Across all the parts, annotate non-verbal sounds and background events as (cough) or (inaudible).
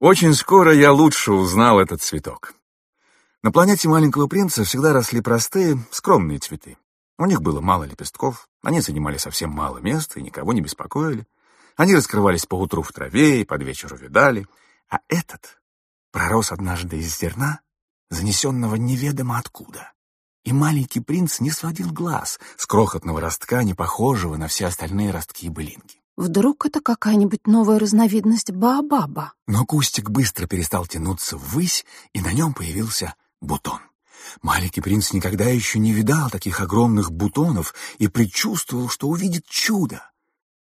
Очень скоро я лучше узнал этот цветок. На планете маленького принца всегда росли простые, скромные цветы. У них было мало лепестков, они занимали совсем мало места и никого не беспокоили. Они раскрывались по утру в траве и под вечер увидали. А этот пророс однажды из зерна, занесенного неведомо откуда. И маленький принц не сводил глаз с крохотного ростка, не похожего на все остальные ростки и былинки. Вдруг это какая-нибудь новая разновидность баобаба? Но кустик быстро перестал тянуться ввысь, и на нем появился бутон. Маленький принц никогда еще не видал таких огромных бутонов и предчувствовал, что увидит чудо.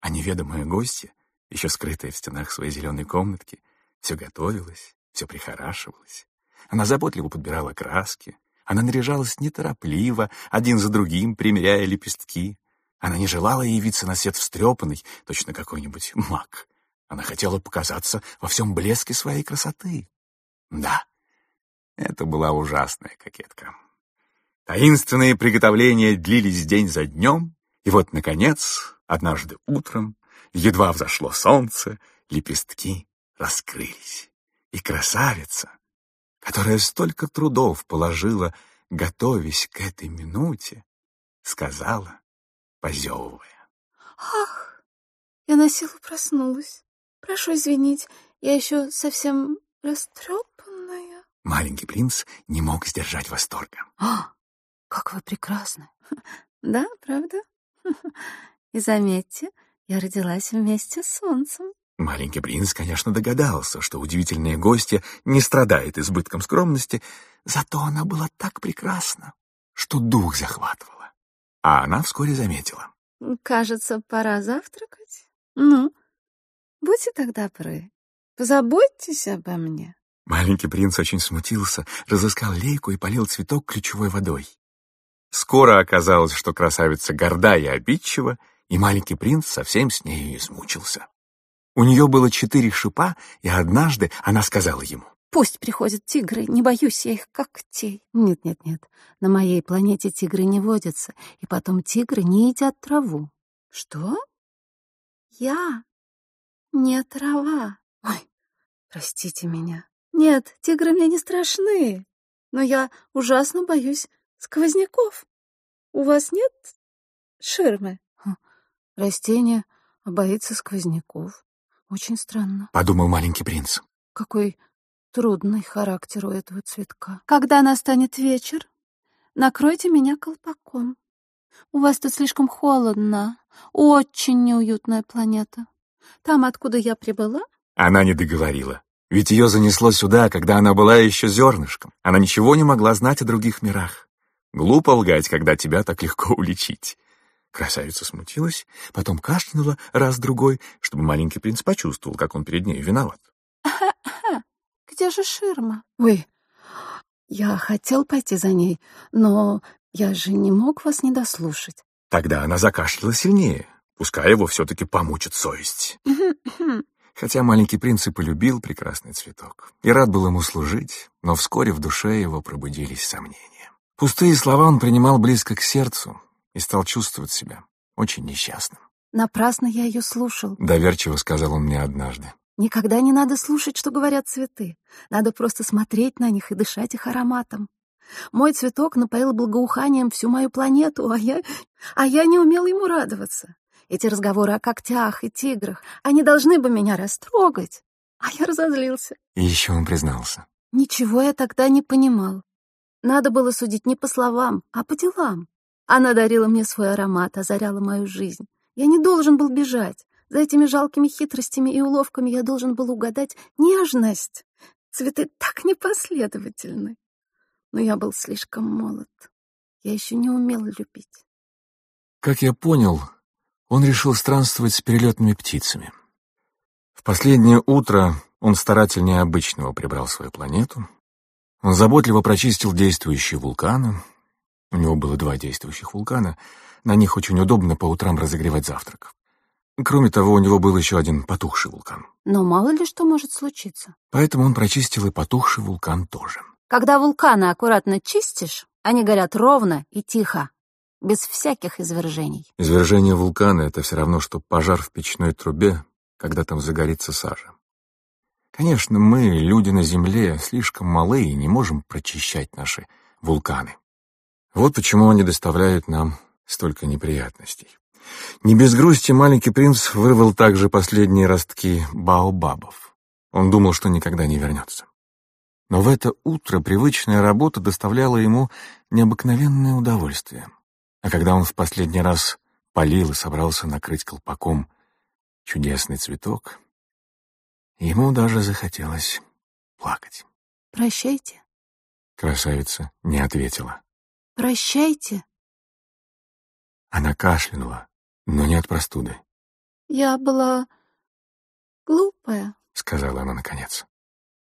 А неведомая гостья, еще скрытая в стенах своей зеленой комнатки, все готовилась, все прихорашивалась. Она заботливо подбирала краски, она наряжалась неторопливо, один за другим примеряя лепестки. Она не желала явиться на свет встрепанной, точно какой-нибудь маг. Она хотела показаться во всем блеске своей красоты. Да, это была ужасная кокетка. Таинственные приготовления длились день за днем, и вот, наконец, однажды утром, едва взошло солнце, лепестки раскрылись, и красавица, которая столько трудов положила, готовясь к этой минуте, сказала, позевывая. Ах, я на силу проснулась. Прошу извинить, я еще совсем растрепанная. Маленький принц не мог сдержать восторга. А, как вы прекрасны. Да, правда? И заметьте, я родилась вместе с солнцем. Маленький принц, конечно, догадался, что удивительная гостья не страдает избытком скромности, зато она была так прекрасна, что дух захватывал. А она вскоре заметила. «Кажется, пора завтракать. Ну, будьте тогда добры, позаботьтесь обо мне». Маленький принц очень смутился, разыскал лейку и полил цветок ключевой водой. Скоро оказалось, что красавица горда и обидчива, и маленький принц совсем с нею измучился. У нее было четыре шипа, и однажды она сказала ему. Пусть приходят тигры, не боюсь я их когтей. Нет-нет-нет, на моей планете тигры не водятся, и потом тигры не едят траву. Что? Я? Не трава. Ой, простите меня. Нет, тигры мне не страшны, но я ужасно боюсь сквозняков. У вас нет ширмы? Растение боится сквозняков. Очень странно. Подумал маленький принц. Какой Трудный характер у этого цветка. Когда настанет вечер, накройте меня колпаком. У вас тут слишком холодно. Очень неуютная планета. Там, откуда я прибыла... Она не договорила. Ведь ее занесло сюда, когда она была еще зернышком. Она ничего не могла знать о других мирах. Глупо лгать, когда тебя так легко уличить. Красавица смутилась, потом кашлянула раз-другой, чтобы маленький принц почувствовал, как он перед ней виноват. Где же ширма? Ой, я хотел пойти за ней, но я же не мог вас не дослушать. Тогда она закашляла сильнее, пускай его все-таки помучит совесть. (laughs) Хотя маленький принц и полюбил прекрасный цветок и рад был ему служить, но вскоре в душе его пробудились сомнения. Пустые слова он принимал близко к сердцу и стал чувствовать себя очень несчастным. «Напрасно я ее слушал», — доверчиво сказал он мне однажды. Никогда не надо слушать, что говорят цветы. Надо просто смотреть на них и дышать их ароматом. Мой цветок напоил благоуханием всю мою планету, а я... а я не умел ему радоваться. Эти разговоры о когтях и тиграх, они должны бы меня растрогать. А я разозлился. И еще он признался. Ничего я тогда не понимал. Надо было судить не по словам, а по делам. Она дарила мне свой аромат, озаряла мою жизнь. Я не должен был бежать. За этими жалкими хитростями и уловками я должен был угадать нежность. Цветы так непоследовательны. Но я был слишком молод. Я еще не умел любить. Как я понял, он решил странствовать с перелетными птицами. В последнее утро он старательнее обычного прибрал свою планету. Он заботливо прочистил действующие вулканы. У него было два действующих вулкана. На них очень удобно по утрам разогревать завтрак. Кроме того, у него был еще один потухший вулкан. Но мало ли что может случиться. Поэтому он прочистил и потухший вулкан тоже. Когда вулканы аккуратно чистишь, они горят ровно и тихо, без всяких извержений. Извержение вулкана — это все равно, что пожар в печной трубе, когда там загорится сажа. Конечно, мы, люди на Земле, слишком малы и не можем прочищать наши вулканы. Вот почему они доставляют нам столько неприятностей. Не без грусти маленький принц вырвал также последние ростки баобабов. Он думал, что никогда не вернется. Но в это утро привычная работа доставляла ему необыкновенное удовольствие. А когда он в последний раз полил и собрался накрыть колпаком чудесный цветок, ему даже захотелось плакать. «Прощайте». Красавица не ответила. «Прощайте». Она кашлянула, но не от простуды. «Я была глупая», — сказала она наконец.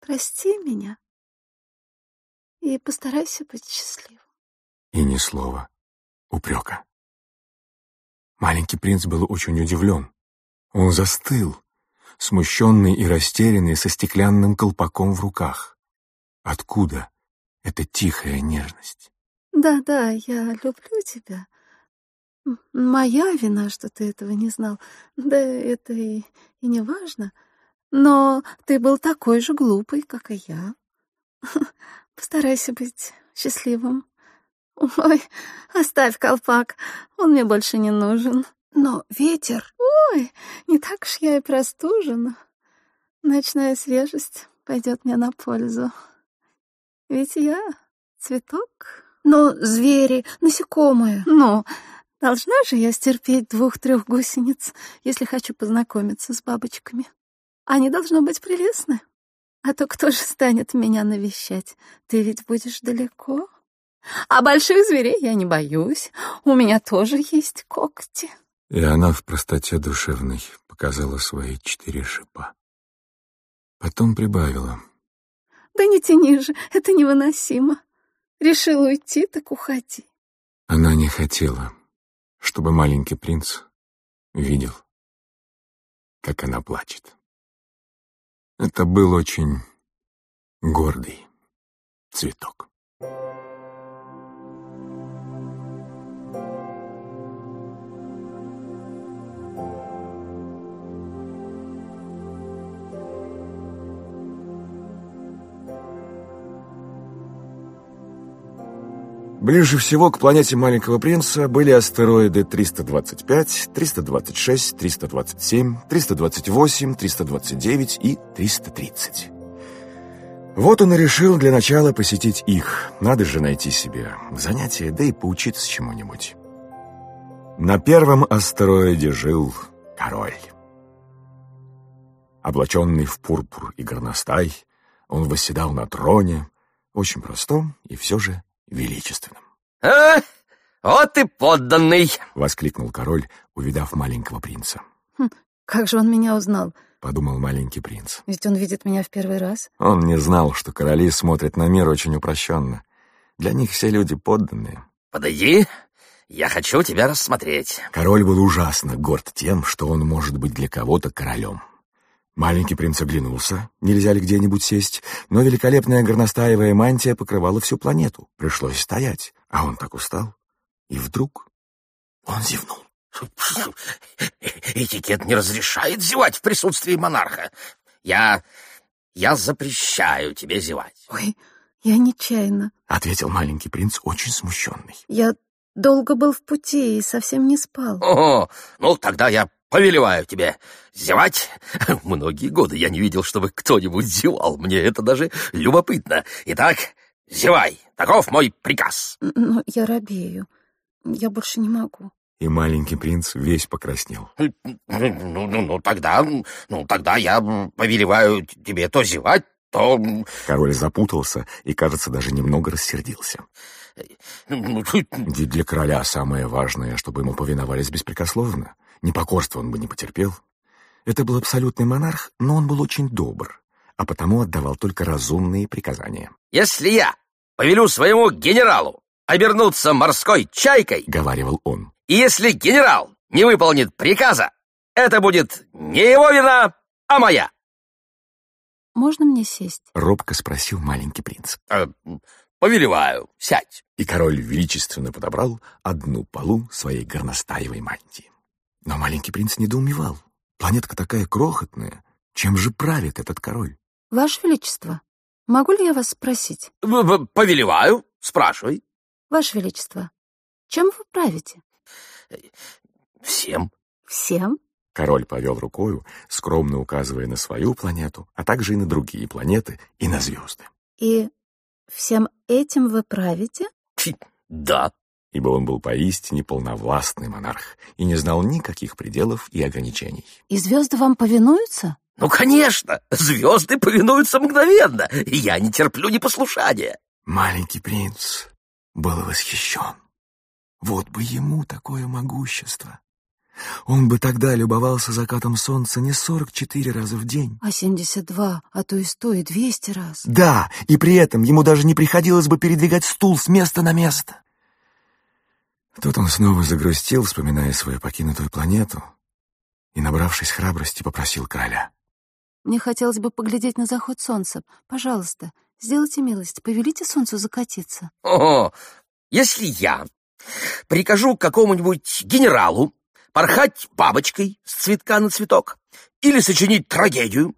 «Прости меня и постарайся быть счастливым». И ни слова упрека. Маленький принц был очень удивлен. Он застыл, смущенный и растерянный, со стеклянным колпаком в руках. Откуда эта тихая нежность? «Да-да, я люблю тебя. Моя вина, что ты этого не знал. Да это и, и не важно. Но ты был такой же глупый, как и я. (laughs) Постарайся быть счастливым. Ой, оставь колпак, он мне больше не нужен. Но ветер... Ой, не так уж я и простужена. Ночная свежесть пойдет мне на пользу. Ведь я цветок. Но звери, насекомые. Ну, должна же я стерпеть двух-трех гусениц, если хочу познакомиться с бабочками. Они должны быть прелестны. А то кто же станет меня навещать? Ты ведь будешь далеко. А больших зверей я не боюсь. У меня тоже есть когти. И она в простоте душевной показала свои четыре шипа. Потом прибавила. Да не тяни же, это невыносимо. Решил уйти, так уходи. Она не хотела, чтобы маленький принц видел, как она плачет. Это был очень гордый цветок. Ближе всего к планете Маленького Принца были астероиды 325, 326, 327, 328, 329 и 330. Вот он и решил для начала посетить их. Надо же найти себе занятие, да и поучиться чему-нибудь. На первом астероиде жил король. Облаченный в пурпур и горностай, он восседал на троне, очень простом и все же величественным. «А, вот и подданный!» — воскликнул король, увидав маленького принца. Хм, как же он меня узнал? — подумал маленький принц. Ведь он видит меня в первый раз. Он не знал, что короли смотрят на мир очень упрощенно. Для них все люди подданные. «Подойди, я хочу тебя рассмотреть». Король был ужасно горд тем, что он может быть для кого-то королем. Маленький принц оглянулся, нельзя ли где-нибудь сесть, но великолепная горностаевая мантия покрывала всю планету. Пришлось стоять, а он так устал. И вдруг он зевнул. Этикет не разрешает зевать в присутствии монарха. Я... я запрещаю тебе зевать. Ой, я нечаянно, — ответил маленький принц, очень смущенный. Я долго был в пути и совсем не спал. О, ну тогда я повелеваю тебе зевать. (laughs) Многие годы я не видел, чтобы кто-нибудь зевал. Мне это даже любопытно. Итак, зевай. Таков мой приказ. Но я робею. Я больше не могу. И маленький принц весь покраснел. Ну, ну, ну, тогда, ну, тогда я повелеваю тебе то зевать, то... Король запутался и, кажется, даже немного рассердился. Ведь для короля самое важное, чтобы ему повиновались беспрекословно. Непокорство он бы не потерпел. Это был абсолютный монарх, но он был очень добр, а потому отдавал только разумные приказания. «Если я повелю своему генералу обернуться морской чайкой, — говаривал он, — и если генерал не выполнит приказа, это будет не его вина, а моя!» «Можно мне сесть?» — робко спросил маленький принц. «Э, «Повелеваю, сядь!» И король величественно подобрал одну полу своей горностаевой мантии. Но маленький принц недоумевал. Планетка такая крохотная. Чем же правит этот король? Ваше Величество, могу ли я вас спросить? Повелеваю, спрашивай. Ваше Величество, чем вы правите? Всем. Всем? Король повел рукою, скромно указывая на свою планету, а также и на другие планеты, и на звезды. И всем этим вы правите? Да. Ибо он был поистине полновластный монарх и не знал никаких пределов и ограничений. И звезды вам повинуются? Ну, конечно, звезды повинуются мгновенно, и я не терплю непослушания. Маленький принц был восхищен. Вот бы ему такое могущество. Он бы тогда любовался закатом солнца не 44 раза в день, а 72, а то и 100, и 200 раз. Да, и при этом ему даже не приходилось бы передвигать стул с места на место. Тут он снова загрустил, вспоминая свою покинутую планету, и, набравшись храбрости, попросил короля. «Мне хотелось бы поглядеть на заход солнца. Пожалуйста, сделайте милость, повелите солнцу закатиться». «О, если я прикажу какому-нибудь генералу порхать бабочкой с цветка на цветок, или сочинить трагедию,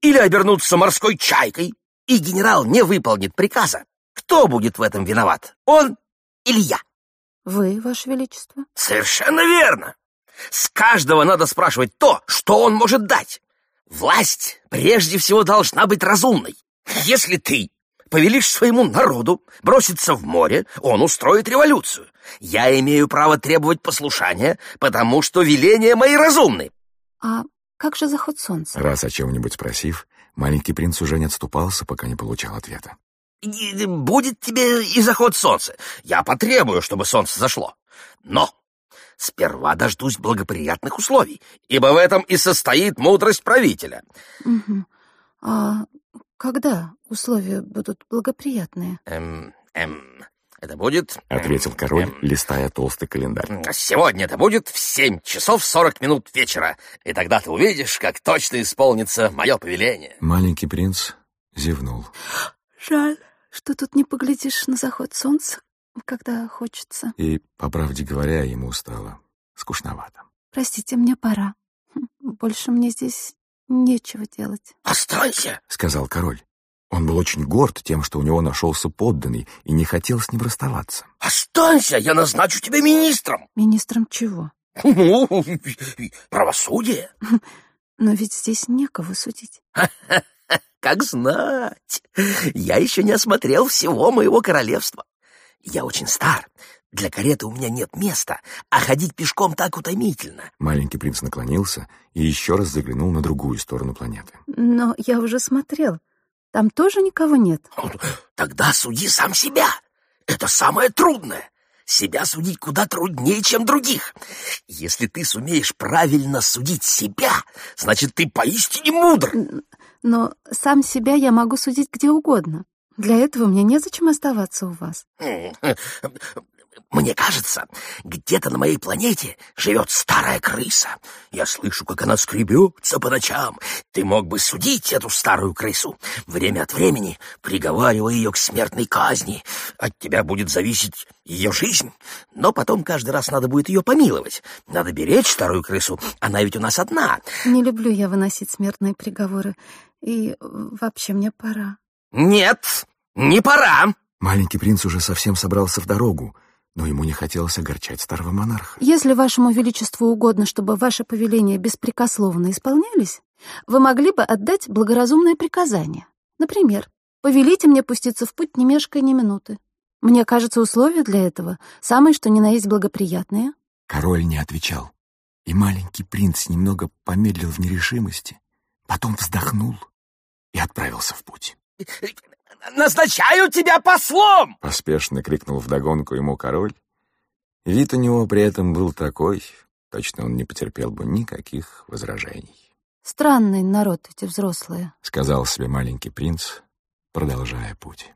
или обернуться морской чайкой, и генерал не выполнит приказа, кто будет в этом виноват, он или я? Вы, Ваше Величество. Совершенно верно. С каждого надо спрашивать то, что он может дать. Власть прежде всего должна быть разумной. Если ты повелишь своему народу броситься в море, он устроит революцию. Я имею право требовать послушания, потому что веления мои разумны. А как же заход солнца? Раз о чем-нибудь спросив, маленький принц уже не отступался, пока не получал ответа. Будет тебе и заход солнца. Я потребую, чтобы солнце зашло. Но сперва дождусь благоприятных условий, ибо в этом и состоит мудрость правителя. Угу. А когда условия будут благоприятные? Эм, эм, это будет... — ответил король, эм, листая толстый календарь. «Сегодня это будет в семь часов сорок минут вечера, и тогда ты увидишь, как точно исполнится мое повеление». Маленький принц зевнул. «Жаль, что тут не поглядишь на заход солнца, когда хочется». И, по правде говоря, ему стало скучновато. «Простите, мне пора. Больше мне здесь нечего делать». «Останься!» — сказал король. Он был очень горд тем, что у него нашелся подданный, и не хотел с ним расставаться. «Останься, я назначу тебя министром!» «Министром чего?» «Ну, правосудие!» (laughs) «Но ведь здесь некого судить». (laughs) «Как знать! Я еще не осмотрел всего моего королевства. Я очень стар, для кареты у меня нет места, а ходить пешком так утомительно». Маленький принц наклонился и еще раз заглянул на другую сторону планеты. «Но я уже смотрел. Там тоже никого нет. Тогда суди сам себя. Это самое трудное. Себя судить куда труднее, чем других. Если ты сумеешь правильно судить себя, значит, ты поистине мудр. Но сам себя я могу судить где угодно. Для этого мне незачем оставаться у вас. Мне кажется, где-то на моей планете живет старая крыса. Я слышу, как она скребется по ночам. Ты мог бы судить эту старую крысу, время от времени приговаривая ее к смертной казни. От тебя будет зависеть ее жизнь, но потом каждый раз надо будет ее помиловать. Надо беречь старую крысу, она ведь у нас одна. Не люблю я выносить смертные приговоры, и вообще мне пора. Нет, не пора. Маленький принц уже совсем собрался в дорогу, но ему не хотелось огорчать старого монарха. «Если вашему величеству угодно, чтобы ваши повеления беспрекословно исполнялись, вы могли бы отдать благоразумное приказание. Например, повелите мне пуститься в путь, не мешкая ни минуты. Мне кажется, условия для этого самые что ни на есть благоприятные». Король не отвечал, и маленький принц немного помедлил в нерешимости, потом вздохнул и отправился в путь назначаю тебя послом!» Поспешно крикнул вдогонку ему король. Вид у него при этом был такой, точно он не потерпел бы никаких возражений. «Странный народ эти взрослые», — сказал себе маленький принц, продолжая путь.